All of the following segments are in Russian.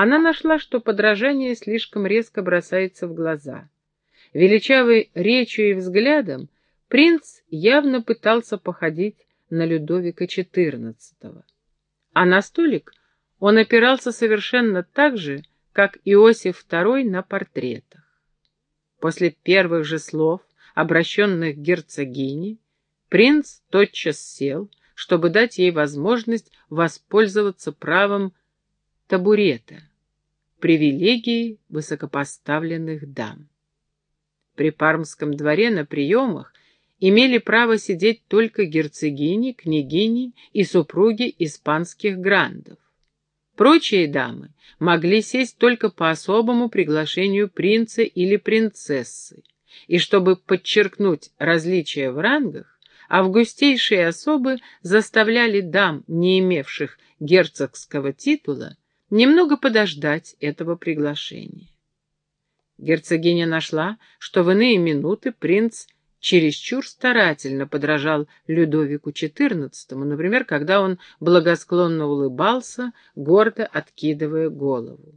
Она нашла, что подражание слишком резко бросается в глаза. Величавый речью и взглядом принц явно пытался походить на Людовика XIV. А на столик он опирался совершенно так же, как Иосиф II на портретах. После первых же слов, обращенных к герцогине, принц тотчас сел, чтобы дать ей возможность воспользоваться правом табурета, привилегией высокопоставленных дам. При пармском дворе на приемах имели право сидеть только герцогини, княгини и супруги испанских грандов. Прочие дамы могли сесть только по особому приглашению принца или принцессы, и чтобы подчеркнуть различия в рангах, августейшие особы заставляли дам, не имевших герцогского титула, немного подождать этого приглашения. Герцогиня нашла, что в иные минуты принц чересчур старательно подражал Людовику XIV, например, когда он благосклонно улыбался, гордо откидывая голову.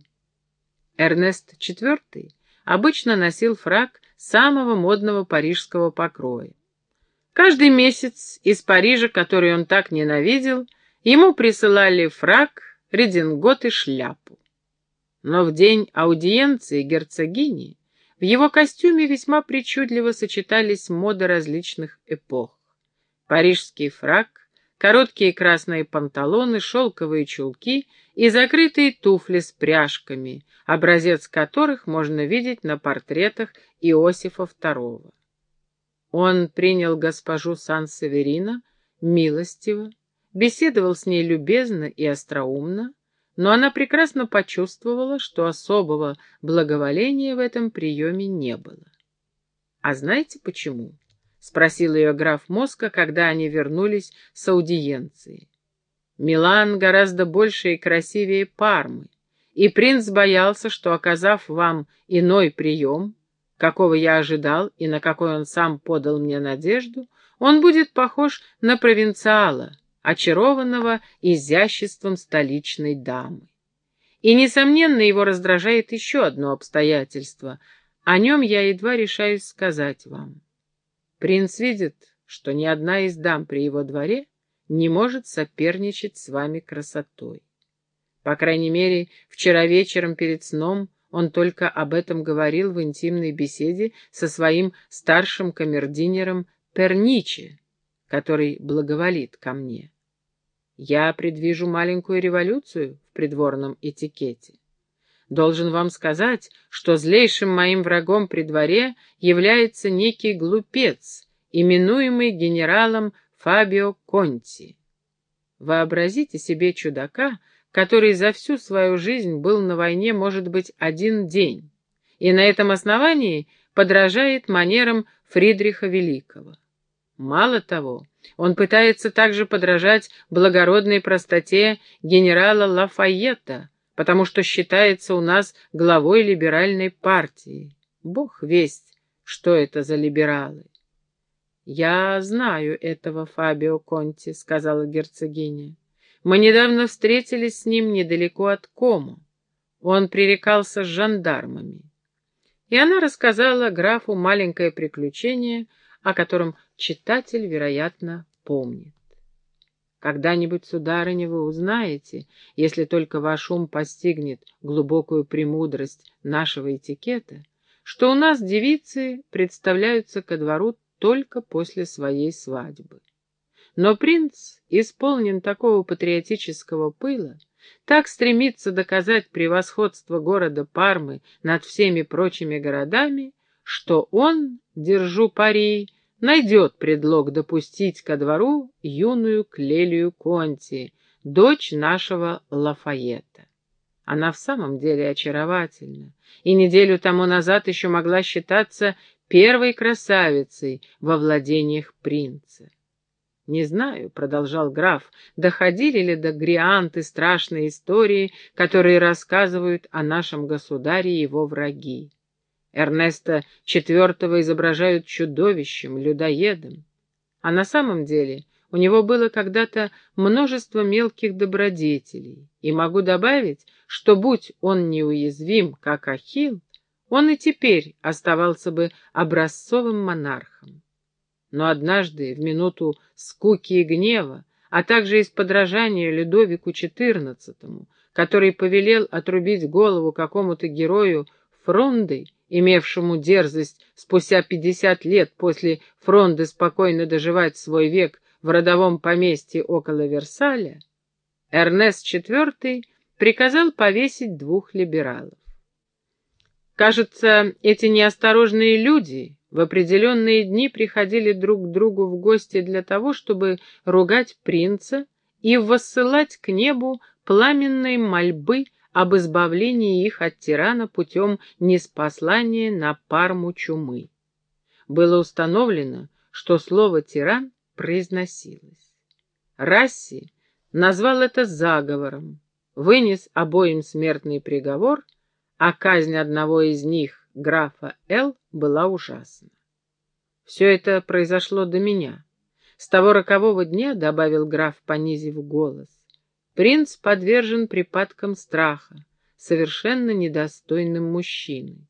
Эрнест IV обычно носил фрак самого модного парижского покроя. Каждый месяц из Парижа, который он так ненавидел, ему присылали фрак, редингот и шляпу. Но в день аудиенции герцогини в его костюме весьма причудливо сочетались моды различных эпох. Парижский фрак, короткие красные панталоны, шелковые чулки и закрытые туфли с пряжками, образец которых можно видеть на портретах Иосифа II. Он принял госпожу Сан-Северина милостиво, беседовал с ней любезно и остроумно, но она прекрасно почувствовала, что особого благоволения в этом приеме не было. «А знаете почему?» — спросил ее граф Моска, когда они вернулись с аудиенции. «Милан гораздо больше и красивее Пармы, и принц боялся, что, оказав вам иной прием, какого я ожидал и на какой он сам подал мне надежду, он будет похож на провинциала, очарованного изяществом столичной дамы. И, несомненно, его раздражает еще одно обстоятельство. О нем я едва решаюсь сказать вам. Принц видит, что ни одна из дам при его дворе не может соперничать с вами красотой. По крайней мере, вчера вечером перед сном он только об этом говорил в интимной беседе со своим старшим камердинером Перниче, который благоволит ко мне. Я предвижу маленькую революцию в придворном этикете. Должен вам сказать, что злейшим моим врагом при дворе является некий глупец, именуемый генералом Фабио Конти. Вообразите себе чудака, который за всю свою жизнь был на войне, может быть, один день, и на этом основании подражает манерам Фридриха Великого. Мало того, он пытается также подражать благородной простоте генерала Лафайета, потому что считается у нас главой либеральной партии. Бог весть, что это за либералы. «Я знаю этого Фабио Конти», — сказала герцогиня. «Мы недавно встретились с ним недалеко от Кому. Он пререкался с жандармами». И она рассказала графу маленькое приключение — о котором читатель, вероятно, помнит. Когда-нибудь, сударыня, вы узнаете, если только ваш ум постигнет глубокую премудрость нашего этикета, что у нас девицы представляются ко двору только после своей свадьбы. Но принц исполнен такого патриотического пыла, так стремится доказать превосходство города Пармы над всеми прочими городами, что он, держу пари, найдет предлог допустить ко двору юную Клелию Конти, дочь нашего Лафаета. Она в самом деле очаровательна, и неделю тому назад еще могла считаться первой красавицей во владениях принца. «Не знаю», — продолжал граф, — «доходили ли до Грианты страшные истории, которые рассказывают о нашем государе и его враги. Эрнеста IV изображают чудовищем, людоедом. А на самом деле у него было когда-то множество мелких добродетелей, и могу добавить, что будь он неуязвим, как Ахилл, он и теперь оставался бы образцовым монархом. Но однажды, в минуту скуки и гнева, а также из подражания Людовику XIV, который повелел отрубить голову какому-то герою Фронды, имевшему дерзость спустя пятьдесят лет после Фронды спокойно доживать свой век в родовом поместье около Версаля, Эрнест IV приказал повесить двух либералов. Кажется, эти неосторожные люди в определенные дни приходили друг к другу в гости для того, чтобы ругать принца и воссылать к небу пламенные мольбы об избавлении их от тирана путем неспослания на парму чумы. Было установлено, что слово «тиран» произносилось. Расси назвал это заговором, вынес обоим смертный приговор, а казнь одного из них, графа Л, была ужасна. Все это произошло до меня. С того рокового дня, — добавил граф, понизив голос, — принц подвержен припадкам страха, совершенно недостойным мужчины.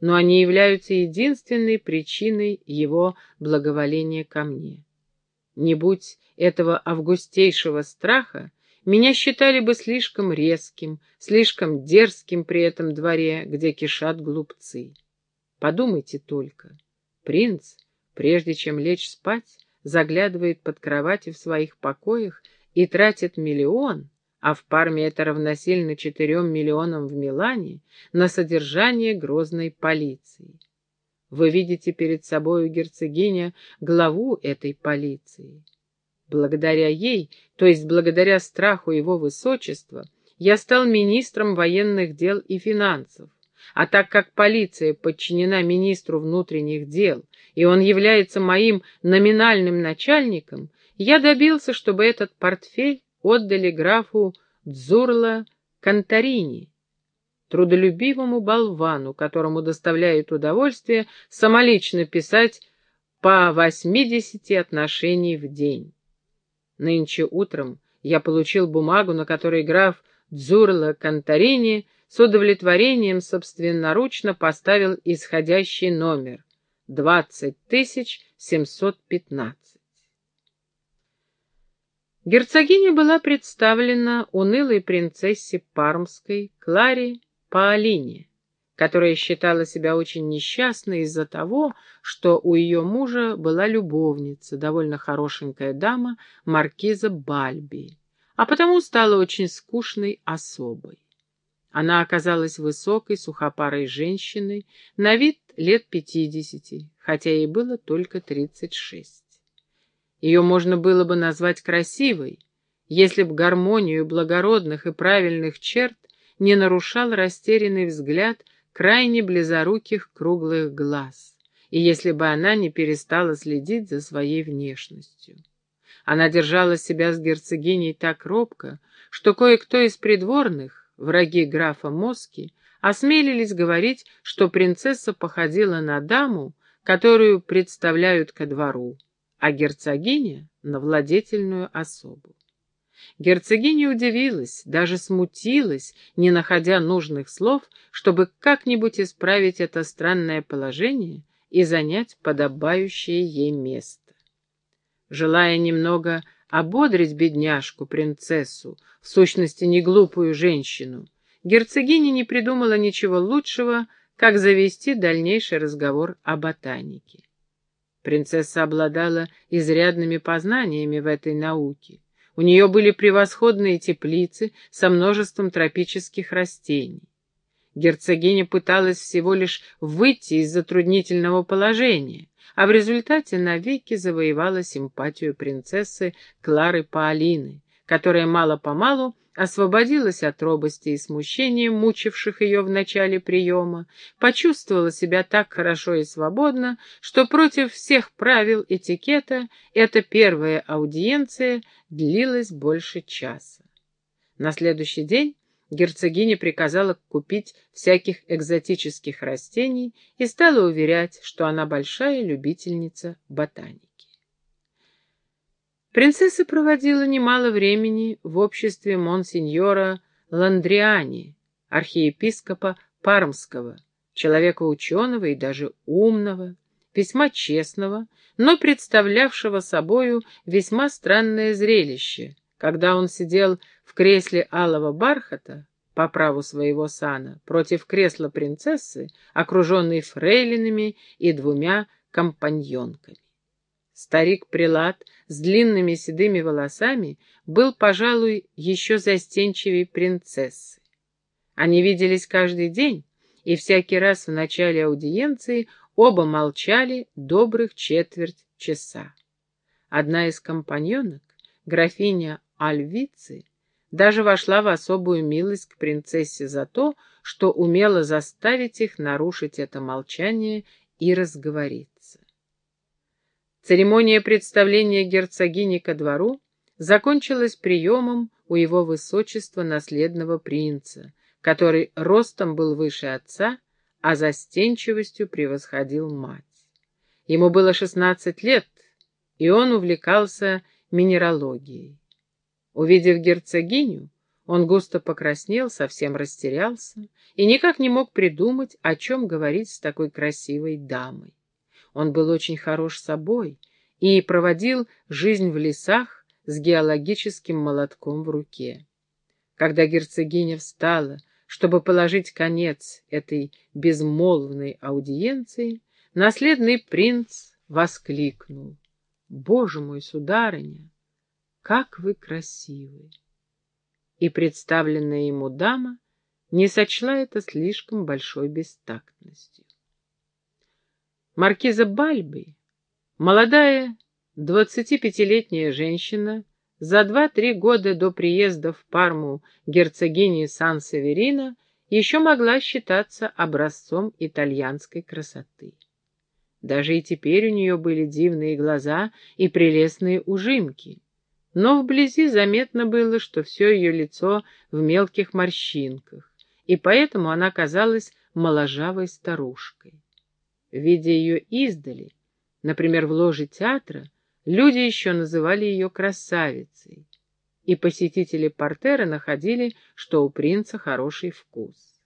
Но они являются единственной причиной его благоволения ко мне. Не будь этого августейшего страха, меня считали бы слишком резким, слишком дерзким при этом дворе, где кишат глупцы. Подумайте только, принц, прежде чем лечь спать, заглядывает под кровати в своих покоях и тратит миллион, а в Парме это равносильно четырем миллионам в Милане, на содержание грозной полиции. Вы видите перед собою, герцогиня, главу этой полиции. Благодаря ей, то есть благодаря страху его высочества, я стал министром военных дел и финансов. А так как полиция подчинена министру внутренних дел, и он является моим номинальным начальником, я добился, чтобы этот портфель отдали графу Дзурла Конторини, трудолюбивому болвану, которому доставляет удовольствие самолично писать по 80 отношений в день. Нынче утром я получил бумагу, на которой граф Дзурла Конторини с удовлетворением собственноручно поставил исходящий номер — двадцать тысяч семьсот пятнадцать. Герцогиня была представлена унылой принцессе Пармской Кларе Паолине, которая считала себя очень несчастной из-за того, что у ее мужа была любовница, довольно хорошенькая дама, маркиза Бальби, а потому стала очень скучной особой. Она оказалась высокой, сухопарой женщиной, на вид лет пятидесяти, хотя ей было только тридцать шесть. Ее можно было бы назвать красивой, если б гармонию благородных и правильных черт не нарушал растерянный взгляд крайне близоруких круглых глаз, и если бы она не перестала следить за своей внешностью. Она держала себя с герцогиней так робко, что кое-кто из придворных, враги графа Моски, осмелились говорить, что принцесса походила на даму, которую представляют ко двору, а герцогиня — на владетельную особу. Герцогиня удивилась, даже смутилась, не находя нужных слов, чтобы как-нибудь исправить это странное положение и занять подобающее ей место. Желая немного ободрить бедняжку, принцессу, в сущности неглупую женщину, герцогиня не придумала ничего лучшего, как завести дальнейший разговор о ботанике. Принцесса обладала изрядными познаниями в этой науке. У нее были превосходные теплицы со множеством тропических растений. Герцогиня пыталась всего лишь выйти из затруднительного положения, а в результате навеки завоевала симпатию принцессы Клары Паолины, которая мало-помалу освободилась от робости и смущения, мучивших ее в начале приема, почувствовала себя так хорошо и свободно, что против всех правил этикета эта первая аудиенция длилась больше часа. На следующий день герцогиня приказала купить всяких экзотических растений и стала уверять, что она большая любительница ботаники. Принцесса проводила немало времени в обществе монсеньора Ландриани, архиепископа Пармского, человека ученого и даже умного, весьма честного, но представлявшего собою весьма странное зрелище, когда он сидел в кресле алого бархата, по праву своего сана, против кресла принцессы, окруженной фрейлинами и двумя компаньонками. Старик-прилад с длинными седыми волосами был, пожалуй, еще застенчивей принцессы. Они виделись каждый день, и всякий раз в начале аудиенции оба молчали добрых четверть часа. Одна из компаньонок, графиня Альвицы, даже вошла в особую милость к принцессе за то, что умела заставить их нарушить это молчание и разговориться. Церемония представления герцогини ко двору закончилась приемом у его высочества наследного принца, который ростом был выше отца, а застенчивостью превосходил мать. Ему было шестнадцать лет, и он увлекался минералогией. Увидев герцогиню, он густо покраснел, совсем растерялся и никак не мог придумать, о чем говорить с такой красивой дамой. Он был очень хорош собой и проводил жизнь в лесах с геологическим молотком в руке. Когда герцогиня встала, чтобы положить конец этой безмолвной аудиенции, наследный принц воскликнул. «Боже мой, сударыня, как вы красивы!» И представленная ему дама не сочла это слишком большой бестактностью. Маркиза Бальби, молодая двадцатипятилетняя женщина, за два-три года до приезда в Парму герцогини Сан-Северина еще могла считаться образцом итальянской красоты. Даже и теперь у нее были дивные глаза и прелестные ужимки, но вблизи заметно было, что все ее лицо в мелких морщинках, и поэтому она казалась моложавой старушкой. Видя ее издали, например, в ложе театра, Люди еще называли ее красавицей, и посетители портера находили, что у принца хороший вкус.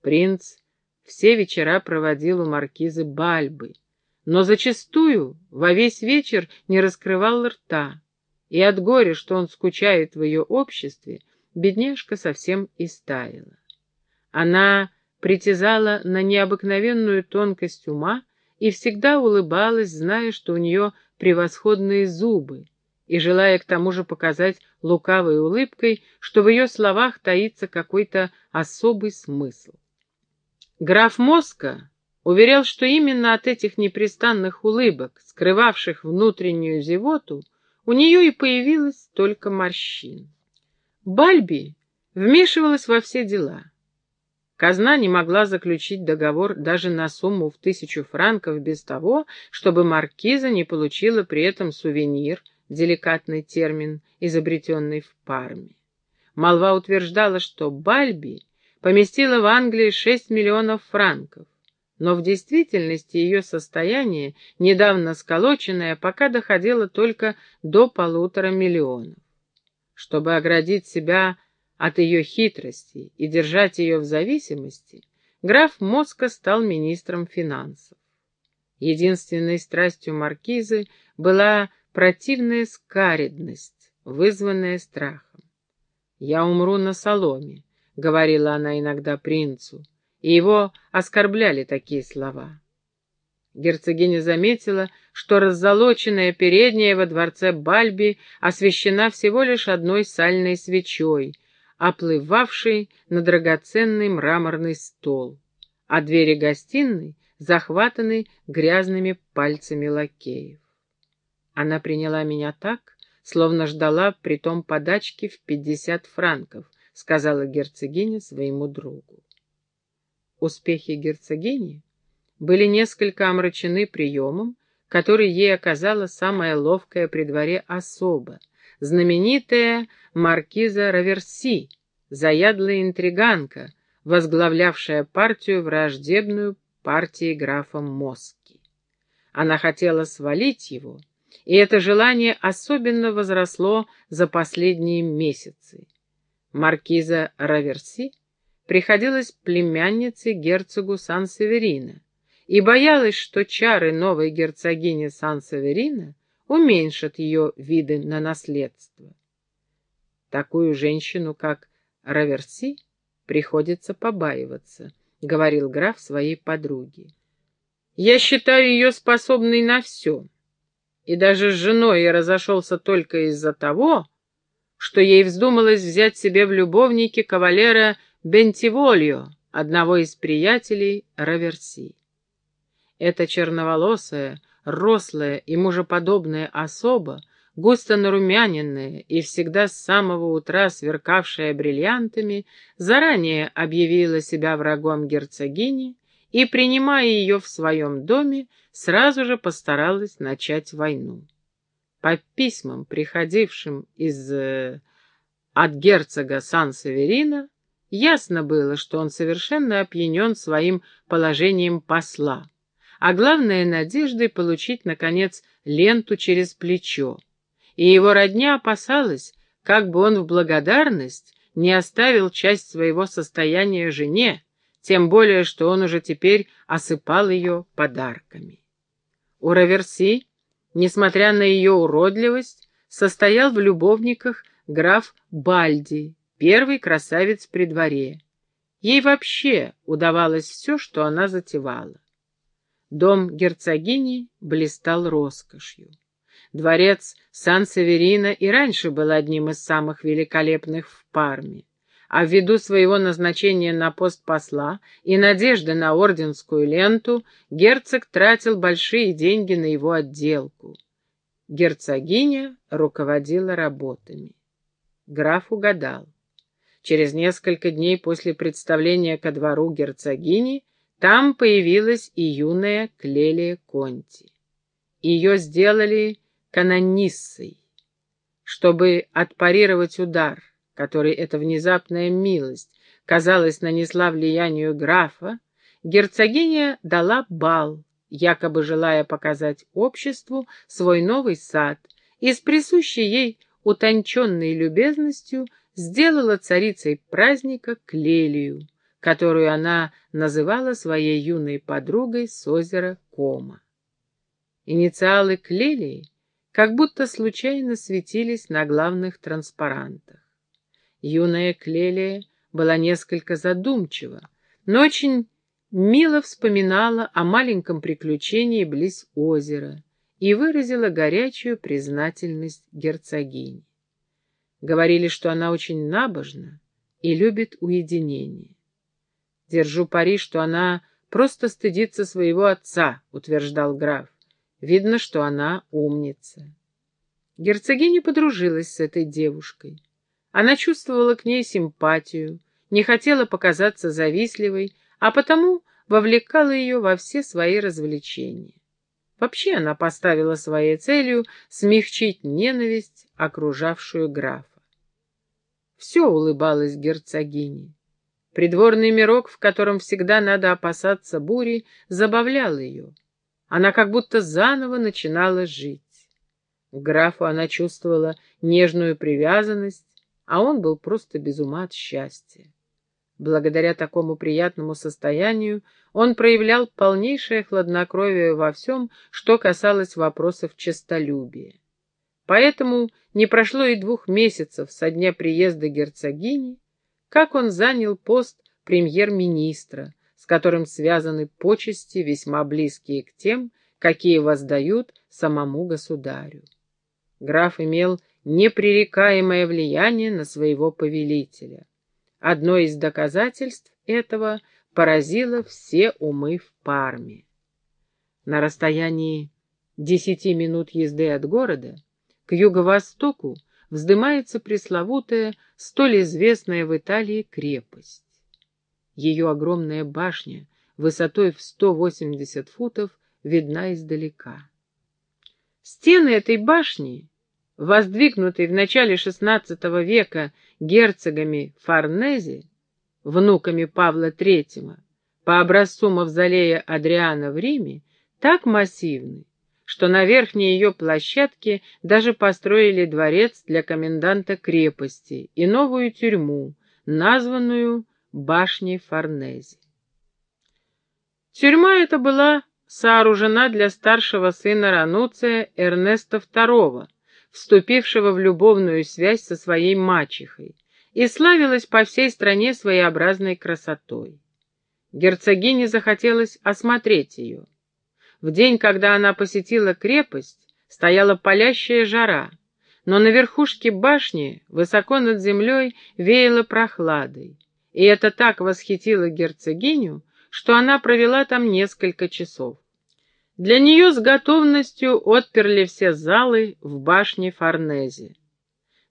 Принц все вечера проводил у маркизы Бальбы, но зачастую во весь вечер не раскрывал рта, и от горя, что он скучает в ее обществе, бедняжка совсем истаяла. Она притязала на необыкновенную тонкость ума и всегда улыбалась, зная, что у нее превосходные зубы, и желая к тому же показать лукавой улыбкой, что в ее словах таится какой-то особый смысл. Граф Моска уверял, что именно от этих непрестанных улыбок, скрывавших внутреннюю зевоту, у нее и появилась только морщин. Бальби вмешивалась во все дела. Казна не могла заключить договор даже на сумму в тысячу франков без того, чтобы маркиза не получила при этом сувенир, деликатный термин, изобретенный в Парме. Молва утверждала, что Бальби поместила в Англии 6 миллионов франков, но в действительности ее состояние, недавно сколоченное, пока доходило только до полутора миллионов. Чтобы оградить себя от ее хитрости и держать ее в зависимости, граф Моска стал министром финансов. Единственной страстью маркизы была противная скаридность, вызванная страхом. «Я умру на соломе», — говорила она иногда принцу, и его оскорбляли такие слова. Герцогиня заметила, что раззолоченная передняя во дворце Бальби освещена всего лишь одной сальной свечой, оплывавший на драгоценный мраморный стол, а двери гостиной захватаны грязными пальцами лакеев. Она приняла меня так, словно ждала при том подачки в пятьдесят франков, сказала герцогиня своему другу. Успехи герцогини были несколько омрачены приемом, который ей оказала самая ловкая при дворе особа, знаменитая маркиза Раверси, заядлая интриганка, возглавлявшая партию враждебную партии графа Моски. Она хотела свалить его и это желание особенно возросло за последние месяцы. Маркиза Раверси приходилась племянницей герцогу Сан-Северина и боялась, что чары новой герцогини Сан-Северина уменьшат ее виды на наследство. Такую женщину, как Раверси, приходится побаиваться, — говорил граф своей подруге. Я считаю ее способной на все, и даже с женой я разошелся только из-за того, что ей вздумалось взять себе в любовники кавалера Бентивольо, одного из приятелей Раверси. Эта черноволосая, рослая и мужеподобная особа, густо нарумяненная и всегда с самого утра сверкавшая бриллиантами, заранее объявила себя врагом герцогини и, принимая ее в своем доме, сразу же постаралась начать войну. По письмам, приходившим из... Э, от герцога Сан-Северина, Ясно было, что он совершенно опьянен своим положением посла, а главное — надеждой получить, наконец, ленту через плечо. И его родня опасалась, как бы он в благодарность не оставил часть своего состояния жене, тем более, что он уже теперь осыпал ее подарками. У Раверси, несмотря на ее уродливость, состоял в любовниках граф Бальди, первый красавец при дворе. Ей вообще удавалось все, что она затевала. Дом герцогини блистал роскошью. Дворец Сан-Северина и раньше был одним из самых великолепных в Парме, а ввиду своего назначения на пост посла и надежды на орденскую ленту герцог тратил большие деньги на его отделку. Герцогиня руководила работами. Граф угадал. Через несколько дней после представления ко двору герцогини там появилась и юная Клелия Конти. Ее сделали канониссой, чтобы отпарировать удар, который эта внезапная милость, казалось, нанесла влиянию графа, герцогиня дала бал, якобы желая показать обществу свой новый сад, и с присущей ей утонченной любезностью сделала царицей праздника Клелию, которую она называла своей юной подругой с озера Кома. Инициалы Клелии как будто случайно светились на главных транспарантах. Юная Клелия была несколько задумчива, но очень мило вспоминала о маленьком приключении близ озера и выразила горячую признательность герцогине. Говорили, что она очень набожна и любит уединение. Держу пари, что она просто стыдится своего отца, утверждал граф. Видно, что она умница. Герцогиня подружилась с этой девушкой. Она чувствовала к ней симпатию, не хотела показаться завистливой, а потому вовлекала ее во все свои развлечения. Вообще она поставила своей целью смягчить ненависть, окружавшую графа. Все улыбалось герцогине. Придворный мирок, в котором всегда надо опасаться бури, забавлял ее. Она как будто заново начинала жить. К графу она чувствовала нежную привязанность, а он был просто без ума от счастья. Благодаря такому приятному состоянию он проявлял полнейшее хладнокровие во всем, что касалось вопросов честолюбия. Поэтому не прошло и двух месяцев со дня приезда герцогини, как он занял пост премьер-министра, с которым связаны почести, весьма близкие к тем, какие воздают самому государю. Граф имел непререкаемое влияние на своего повелителя. Одно из доказательств этого поразило все умы в Парме. На расстоянии десяти минут езды от города, к юго-востоку, вздымается пресловутая, столь известная в Италии крепость. Ее огромная башня, высотой в 180 футов, видна издалека. Стены этой башни воздвигнутый в начале XVI века герцогами Форнези, внуками Павла III, по образцу мавзолея Адриана в Риме, так массивны, что на верхней ее площадке даже построили дворец для коменданта крепости и новую тюрьму, названную башней Форнези. Тюрьма эта была сооружена для старшего сына Рануция Эрнеста II, вступившего в любовную связь со своей мачехой, и славилась по всей стране своеобразной красотой. Герцогине захотелось осмотреть ее. В день, когда она посетила крепость, стояла палящая жара, но на верхушке башни, высоко над землей, веяло прохладой. И это так восхитило герцогиню, что она провела там несколько часов. Для нее с готовностью отперли все залы в башне Форнезе.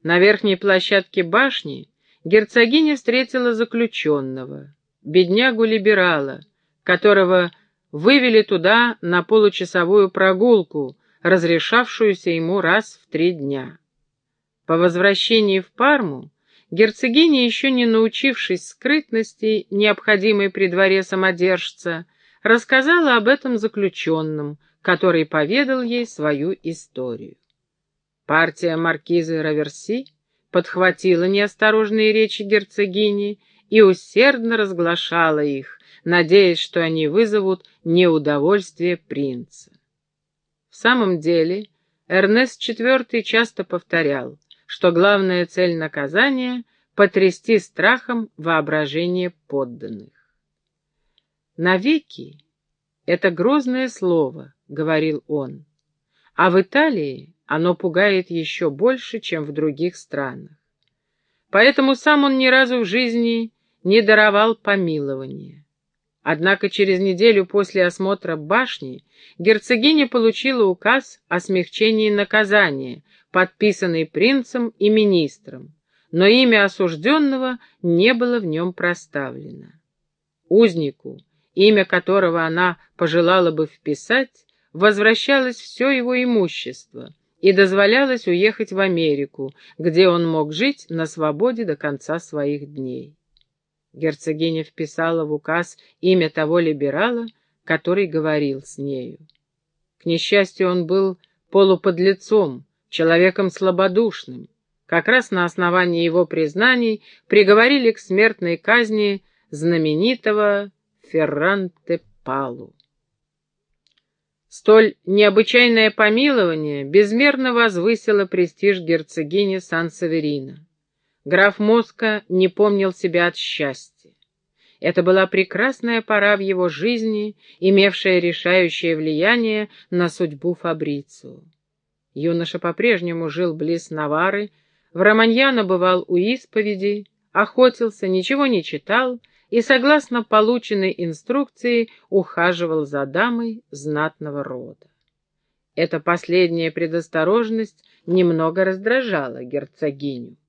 На верхней площадке башни герцогиня встретила заключенного, беднягу-либерала, которого вывели туда на получасовую прогулку, разрешавшуюся ему раз в три дня. По возвращении в Парму герцогиня, еще не научившись скрытности, необходимой при дворе самодержца, рассказала об этом заключенным, который поведал ей свою историю. Партия маркизы Раверси подхватила неосторожные речи герцогини и усердно разглашала их, надеясь, что они вызовут неудовольствие принца. В самом деле, Эрнест IV часто повторял, что главная цель наказания — потрясти страхом воображение подданных. «Навеки» — это грозное слово, — говорил он, — а в Италии оно пугает еще больше, чем в других странах. Поэтому сам он ни разу в жизни не даровал помилования. Однако через неделю после осмотра башни герцогиня получила указ о смягчении наказания, подписанный принцем и министром, но имя осужденного не было в нем проставлено. Узнику, имя которого она пожелала бы вписать, возвращалось все его имущество и дозволялось уехать в Америку, где он мог жить на свободе до конца своих дней. Герцогиня вписала в указ имя того либерала, который говорил с нею. К несчастью, он был полуподлецом, человеком слабодушным. Как раз на основании его признаний приговорили к смертной казни знаменитого Ферранте Палу. Столь необычайное помилование безмерно возвысило престиж герцогини Сан-Саверина. Граф Моска не помнил себя от счастья. Это была прекрасная пора в его жизни, имевшая решающее влияние на судьбу Фабрицу. Юноша по-прежнему жил близ Навары, в Романьяно бывал у исповеди, охотился, ничего не читал и, согласно полученной инструкции, ухаживал за дамой знатного рода. Эта последняя предосторожность немного раздражала герцогиню.